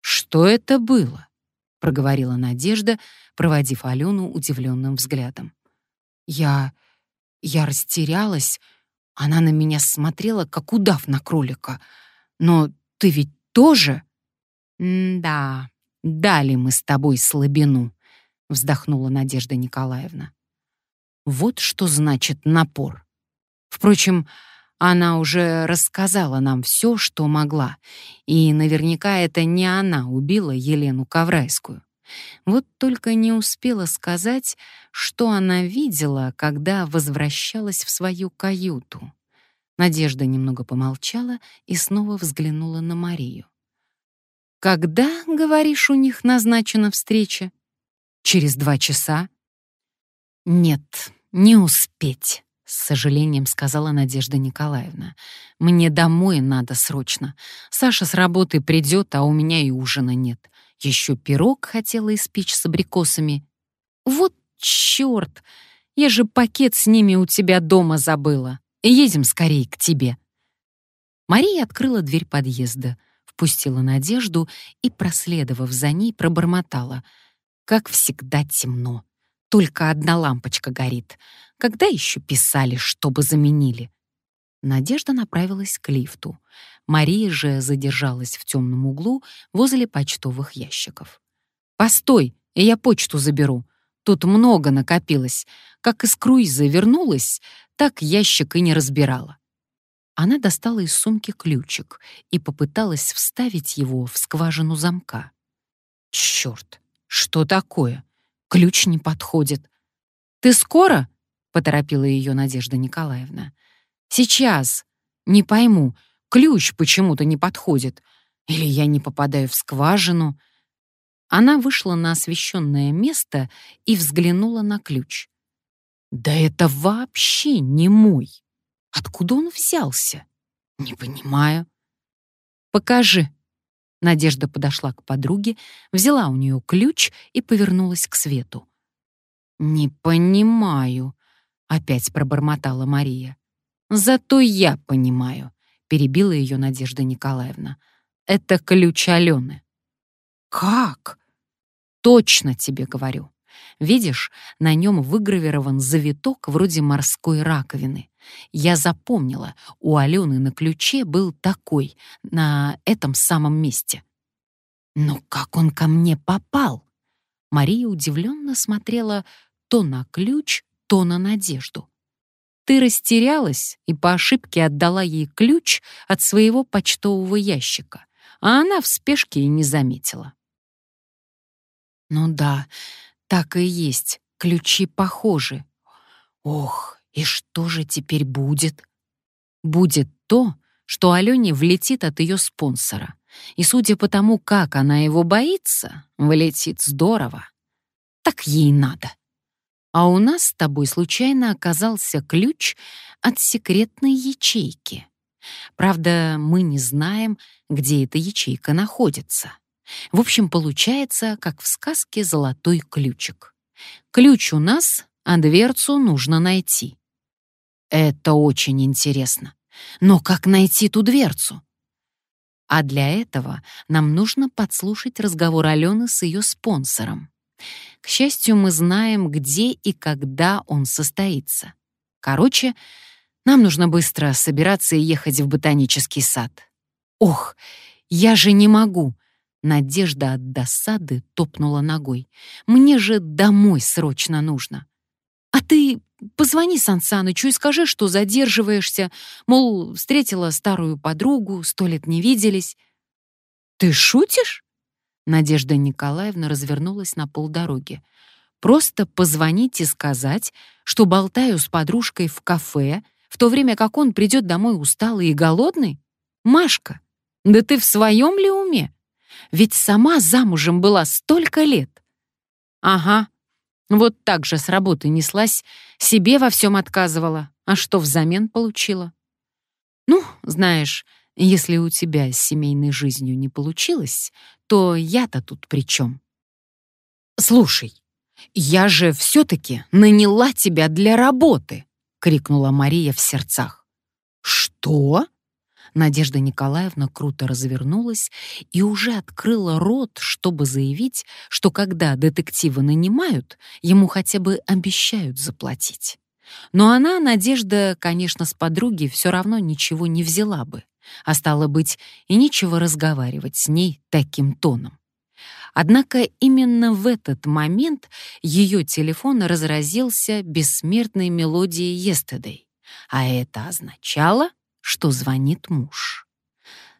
«Что это было?» — проговорила Надежда, проводив Алену удивленным взглядом. «Я... я растерялась. Она на меня смотрела, как удав на кролика. Но ты ведь тоже...» «Да, дали мы с тобой слабину», — вздохнула Надежда Николаевна. Вот что значит напор. Впрочем, она уже рассказала нам все, что могла, и наверняка это не она убила Елену Коврайскую. Вот только не успела сказать, что она видела, когда возвращалась в свою каюту. Надежда немного помолчала и снова взглянула на Марию. «Когда, говоришь, у них назначена встреча? Через два часа?» «Нет, не успеть», — с сожалением сказала Надежда Николаевна. «Мне домой надо срочно. Саша с работы придет, а у меня и ужина нет. Еще пирог хотела испечь с абрикосами. Вот черт! Я же пакет с ними у тебя дома забыла. Едем скорее к тебе». Мария открыла дверь подъезда, впустила Надежду и, проследовав за ней, пробормотала. «Как всегда темно. Только одна лампочка горит. Когда еще писали, чтобы заменили?» Надежда направилась к лифту. Мария же задержалась в темном углу возле почтовых ящиков. «Постой, я почту заберу. Тут много накопилось. Как из круиза вернулась, так ящик и не разбирала». Она достала из сумки ключик и попыталась вставить его в скважину замка. «Чёрт, что такое? Ключ не подходит». «Ты скоро?» — поторопила ее Надежда Николаевна. «Сейчас. Не пойму, ключ почему-то не подходит. Или я не попадаю в скважину?» Она вышла на освещенное место и взглянула на ключ. «Да это вообще не мой!» Откуда он взялся? Не понимаю. Покажи. Надежда подошла к подруге, взяла у нее ключ и повернулась к свету. Не понимаю, опять пробормотала Мария. Зато я понимаю, перебила ее Надежда Николаевна. Это ключ Алены. Как? Точно тебе говорю. Видишь, на нем выгравирован завиток вроде морской раковины. Я запомнила, у Алены на ключе был такой, на этом самом месте. Но как он ко мне попал? Мария удивленно смотрела то на ключ, то на Надежду. Ты растерялась и по ошибке отдала ей ключ от своего почтового ящика, а она в спешке и не заметила. Ну да, так и есть, ключи похожи. Ох, и что же теперь будет? Будет то, что Алене влетит от ее спонсора. И судя по тому, как она его боится, влетит здорово. Так ей надо. А у нас с тобой случайно оказался ключ от секретной ячейки. Правда, мы не знаем, где эта ячейка находится. В общем, получается, как в сказке «Золотой ключик». Ключ у нас, а дверцу нужно найти. Это очень интересно. Но как найти ту дверцу? А для этого нам нужно подслушать разговор Алены с ее спонсором. К счастью, мы знаем, где и когда он состоится. Короче, нам нужно быстро собираться и ехать в ботанический сад. Ох, я же не могу. Надежда от досады топнула ногой. Мне же домой срочно нужно. А ты позвони Сансанычу и скажи, что задерживаешься, мол, встретила старую подругу, сто лет не виделись. Ты шутишь? Надежда Николаевна развернулась на полдороги. Просто позвонить и сказать, что болтаю с подружкой в кафе, в то время как он придет домой усталый и голодный? Машка, да ты в своем ли уме? Ведь сама замужем была столько лет. Ага, вот так же с работы неслась, себе во всем отказывала, а что взамен получила? Ну, знаешь, если у тебя с семейной жизнью не получилось, то я-то тут при чем? Слушай, я же все-таки наняла тебя для работы, крикнула Мария в сердцах. Что? Надежда Николаевна круто развернулась и уже открыла рот, чтобы заявить, что когда детектива нанимают, ему хотя бы обещают заплатить. Но она, Надежда, конечно, с подруги все равно ничего не взяла бы, а стало быть, и нечего разговаривать с ней таким тоном. Однако именно в этот момент ее телефон разразился бессмертной мелодией «Yesterday», а это означало, что звонит муж.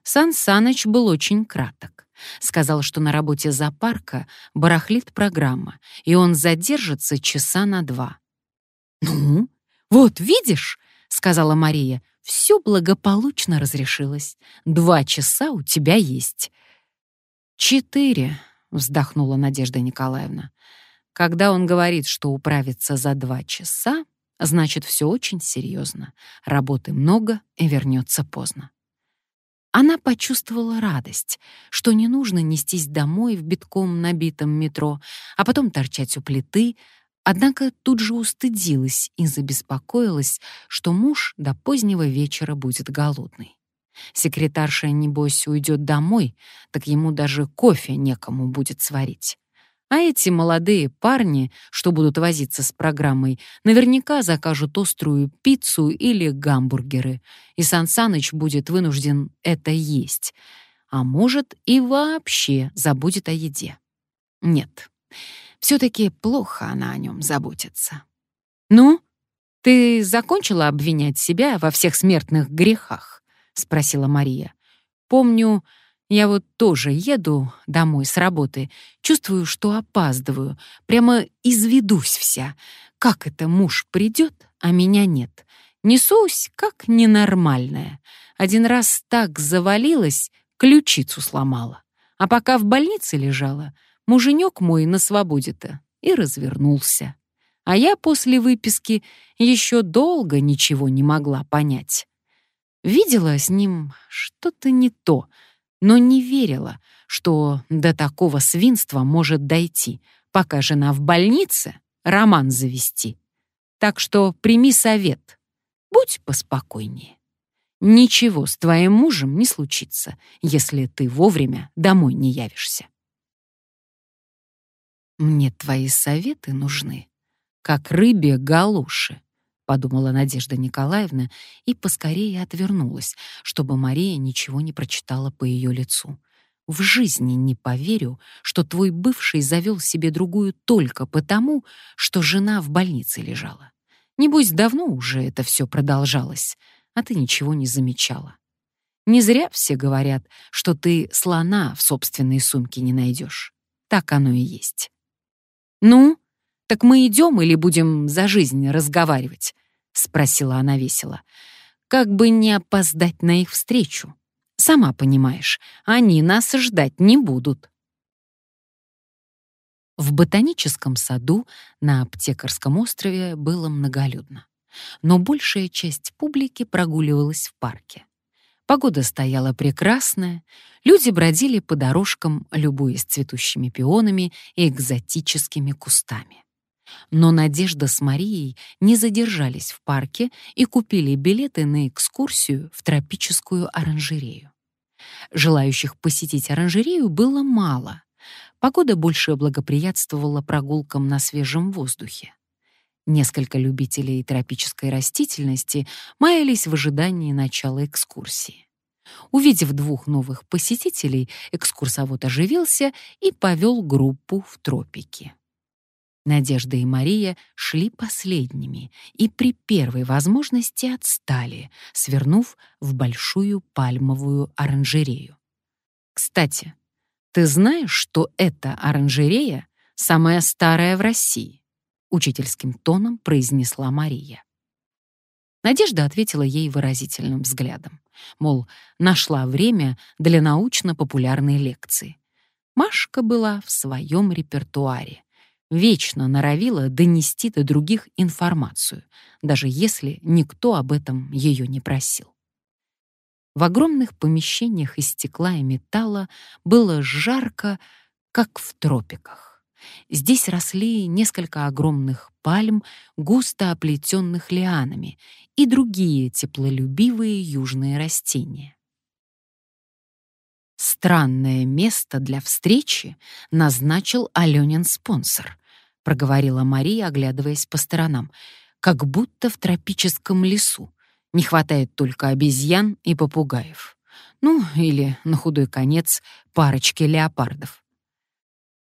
Сан Саныч был очень краток. Сказал, что на работе зоопарка барахлит программа, и он задержится часа на два. «Ну, вот видишь», — сказала Мария, — «все благополучно разрешилось. Два часа у тебя есть». «Четыре», — вздохнула Надежда Николаевна. «Когда он говорит, что управится за два часа, Значит, все очень серьезно. Работы много и вернется поздно. Она почувствовала радость, что не нужно нестись домой в битком набитом метро, а потом торчать у плиты, Однако тут же устыдилась и забеспокоилась, что муж до позднего вечера будет голодный. Секретарша, небось, уйдет домой, так ему даже кофе некому будет сварить. А эти молодые парни, что будут возиться с программой, наверняка закажут острую пиццу или гамбургеры, и Сан Саныч будет вынужден это есть. А может, и вообще забудет о еде. Нет, все-таки плохо она о нем заботится. «Ну, ты закончила обвинять себя во всех смертных грехах?» — спросила Мария. «Помню, я вот тоже еду домой с работы, чувствую, что опаздываю, прямо изведусь вся. Как это муж придет, а меня нет? Несусь, как ненормальная. Один раз так завалилась, ключицу сломала. А пока в больнице лежала, муженек мой на свободе-то и развернулся. А я после выписки еще долго ничего не могла понять. Видела с ним что-то не то — но не верила, что до такого свинства может дойти, пока жена в больнице, роман завести. Так что прими совет. Будь поспокойнее. Ничего с твоим мужем не случится, если ты вовремя домой не явишься. Мне твои советы нужны, как рыбе галуши, — подумала Надежда Николаевна и поскорее отвернулась, чтобы Мария ничего не прочитала по ее лицу. «В жизни не поверю, что твой бывший завел себе другую только потому, что жена в больнице лежала. Небось, давно уже это все продолжалось, а ты ничего не замечала. Не зря все говорят, что ты слона в собственной сумке не найдешь. Так оно и есть. Ну, «Так мы идем или будем за жизнь разговаривать?» — спросила она весело. «Как бы не опоздать на их встречу. Сама понимаешь, они нас ждать не будут». В ботаническом саду на Аптекарском острове было многолюдно, но большая часть публики прогуливалась в парке. Погода стояла прекрасная, люди бродили по дорожкам, любуясь цветущими пионами и экзотическими кустами. Но Надежда с Марией не задержались в парке и купили билеты на экскурсию в тропическую оранжерею. Желающих посетить оранжерею было мало. Погода больше благоприятствовала прогулкам на свежем воздухе. Несколько любителей тропической растительности маялись в ожидании начала экскурсии. Увидев двух новых посетителей, экскурсовод оживился и повел группу в тропики. Надежда и Мария шли последними и при первой возможности отстали, свернув в большую пальмовую оранжерею. «Кстати, ты знаешь, что эта оранжерея самая старая в России?» учительским тоном произнесла Мария. Надежда ответила ей выразительным взглядом, мол, нашла время для научно-популярной лекции. Машка была в своем репертуаре вечно норовила донести до других информацию, даже если никто об этом ее не просил. В огромных помещениях из стекла и металла было жарко, как в тропиках. Здесь росли несколько огромных пальм, густо оплетенных лианами, и другие теплолюбивые южные растения. Странное место для встречи назначил Аленин спонсор, проговорила Мария, оглядываясь по сторонам, как будто в тропическом лесу. Не хватает только обезьян и попугаев. Ну, или, на худой конец, парочки леопардов.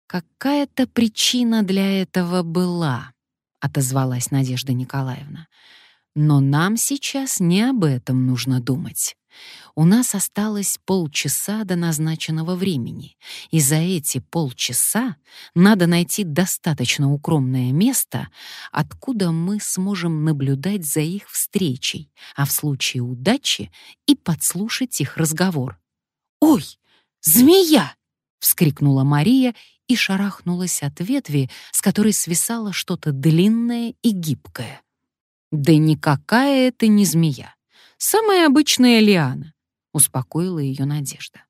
«Какая-то причина для этого была», — отозвалась Надежда Николаевна. «Но нам сейчас не об этом нужно думать. У нас осталось полчаса до назначенного времени, и за эти полчаса надо найти достаточно укромное место, откуда мы сможем наблюдать за их встречей, а в случае удачи и подслушать их разговор. «Ой, змея!» — вскрикнула Мария и шарахнулась от ветви, с которой свисало что-то длинное и гибкое. Да никакая это не змея. Самая обычная лиана, успокоила ее Надежда.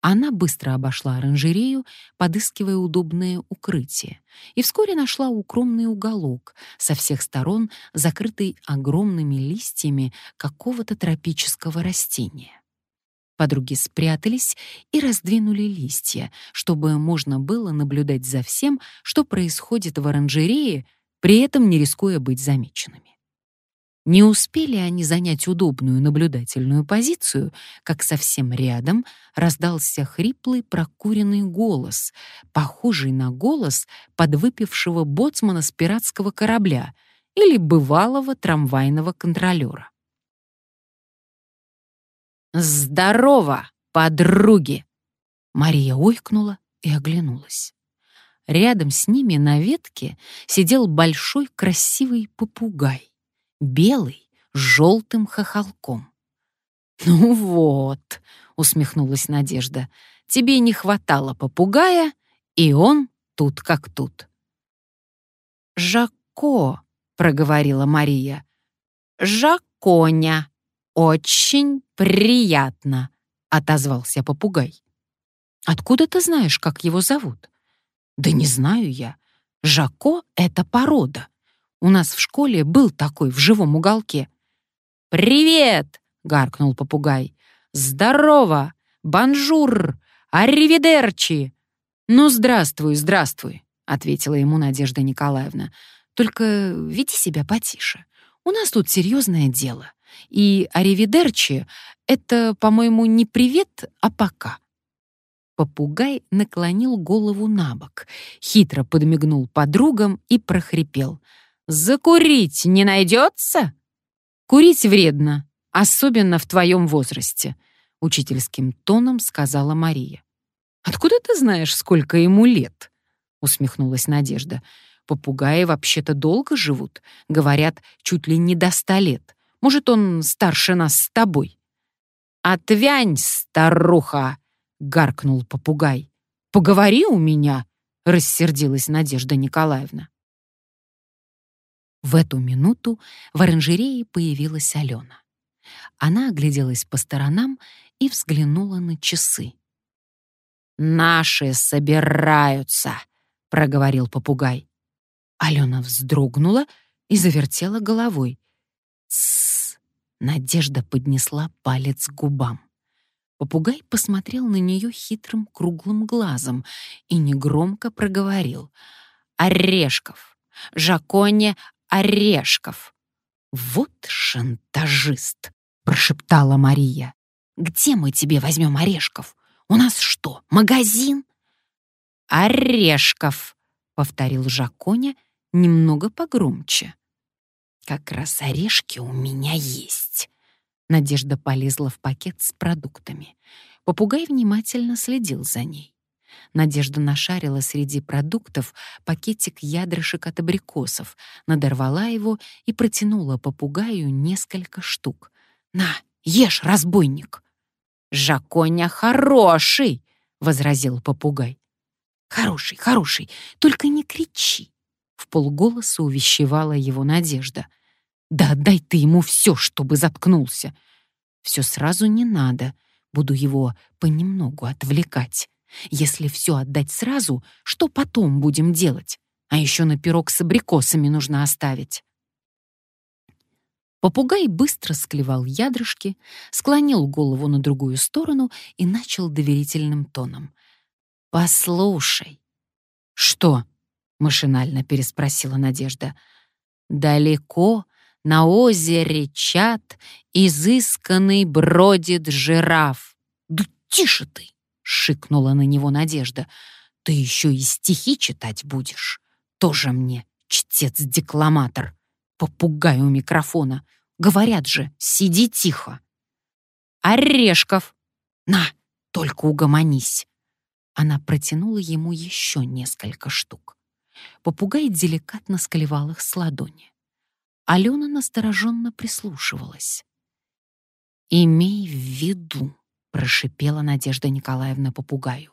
Она быстро обошла оранжерею, подыскивая удобное укрытие, и вскоре нашла укромный уголок, со всех сторон закрытый огромными листьями какого-то тропического растения. Подруги спрятались и раздвинули листья, чтобы можно было наблюдать за всем, что происходит в оранжерее, при этом не рискуя быть замеченными. Не успели они занять удобную наблюдательную позицию, как совсем рядом раздался хриплый прокуренный голос, похожий на голос подвыпившего боцмана с пиратского корабля или бывалого трамвайного контролера. «Здорово, подруги!» Мария ойкнула и оглянулась. Рядом с ними на ветке сидел большой красивый попугай белый, с желтым хохолком. «Ну вот», — усмехнулась Надежда, — «тебе не хватало попугая, и он тут как тут». «Жако», — проговорила Мария. «Жаконя, очень приятно», — отозвался попугай. «Откуда ты знаешь, как его зовут?» «Да не знаю я. Жако — это порода. У нас в школе был такой в живом уголке. «Привет!» — гаркнул попугай. «Здорово! Бонжур! Арривидерчи!» «Ну, здравствуй, здравствуй!» — ответила ему Надежда Николаевна. «Только веди себя потише. У нас тут серьезное дело. И арривидерчи — это, по-моему, не привет, а пока». Попугай наклонил голову на бок, хитро подмигнул подругам и прохрипел — Закурить не найдется? Курить вредно, особенно в твоем возрасте, учительским тоном сказала Мария. Откуда ты знаешь, сколько ему лет? усмехнулась Надежда. Попугаи вообще-то долго живут, говорят, чуть ли не до ста лет. Может, он старше нас с тобой? Отвянь, старуха, гаркнул попугай. Поговори у меня, рассердилась Надежда Николаевна. В эту минуту в оранжерее появилась Алена. Она огляделась по сторонам и взглянула на часы. «Наши собираются», — проговорил попугай. Алена вздрогнула и завертела головой. «Тссс!» — Надежда поднесла палец к губам. Попугай посмотрел на нее хитрым круглым глазом и негромко проговорил. «Орешков! Жаконе орешков. «Вот шантажист!» — прошептала Мария. «Где мы тебе возьмем орешков? У нас что, магазин?» «Орешков!» — повторил Жаконя немного погромче. «Как раз орешки у меня есть!» Надежда полезла в пакет с продуктами. Попугай внимательно следил за ней. Надежда нашарила среди продуктов пакетик ядрышек от абрикосов, надорвала его и протянула попугаю несколько штук. «На, ешь, разбойник!» «Жаконя хороший!» — возразил попугай. «Хороший, хороший, только не кричи!» — в полголоса увещевала его Надежда. «Да отдай ты ему все, чтобы заткнулся!» «Все сразу не надо, буду его понемногу отвлекать». Если все отдать сразу, что потом будем делать? А еще на пирог с абрикосами нужно оставить. Попугай быстро склевал ядрышки, склонил голову на другую сторону и начал доверительным тоном. «Послушай». «Что?» — машинально переспросила Надежда. «Далеко на озере Чат изысканный бродит жираф». «Да тише ты!» Шикнула на него Надежда. «Ты еще и стихи читать будешь? Тоже мне чтец-декламатор. Попугай у микрофона. Говорят же, сиди тихо». «Орешков!» «На, только угомонись!» Она протянула ему еще несколько штук. Попугай деликатно склевал их с ладони. Алена настороженно прислушивалась. «Имей в виду», прошипела Надежда Николаевна попугаю.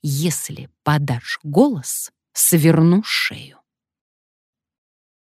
«Если подашь голос, сверну шею».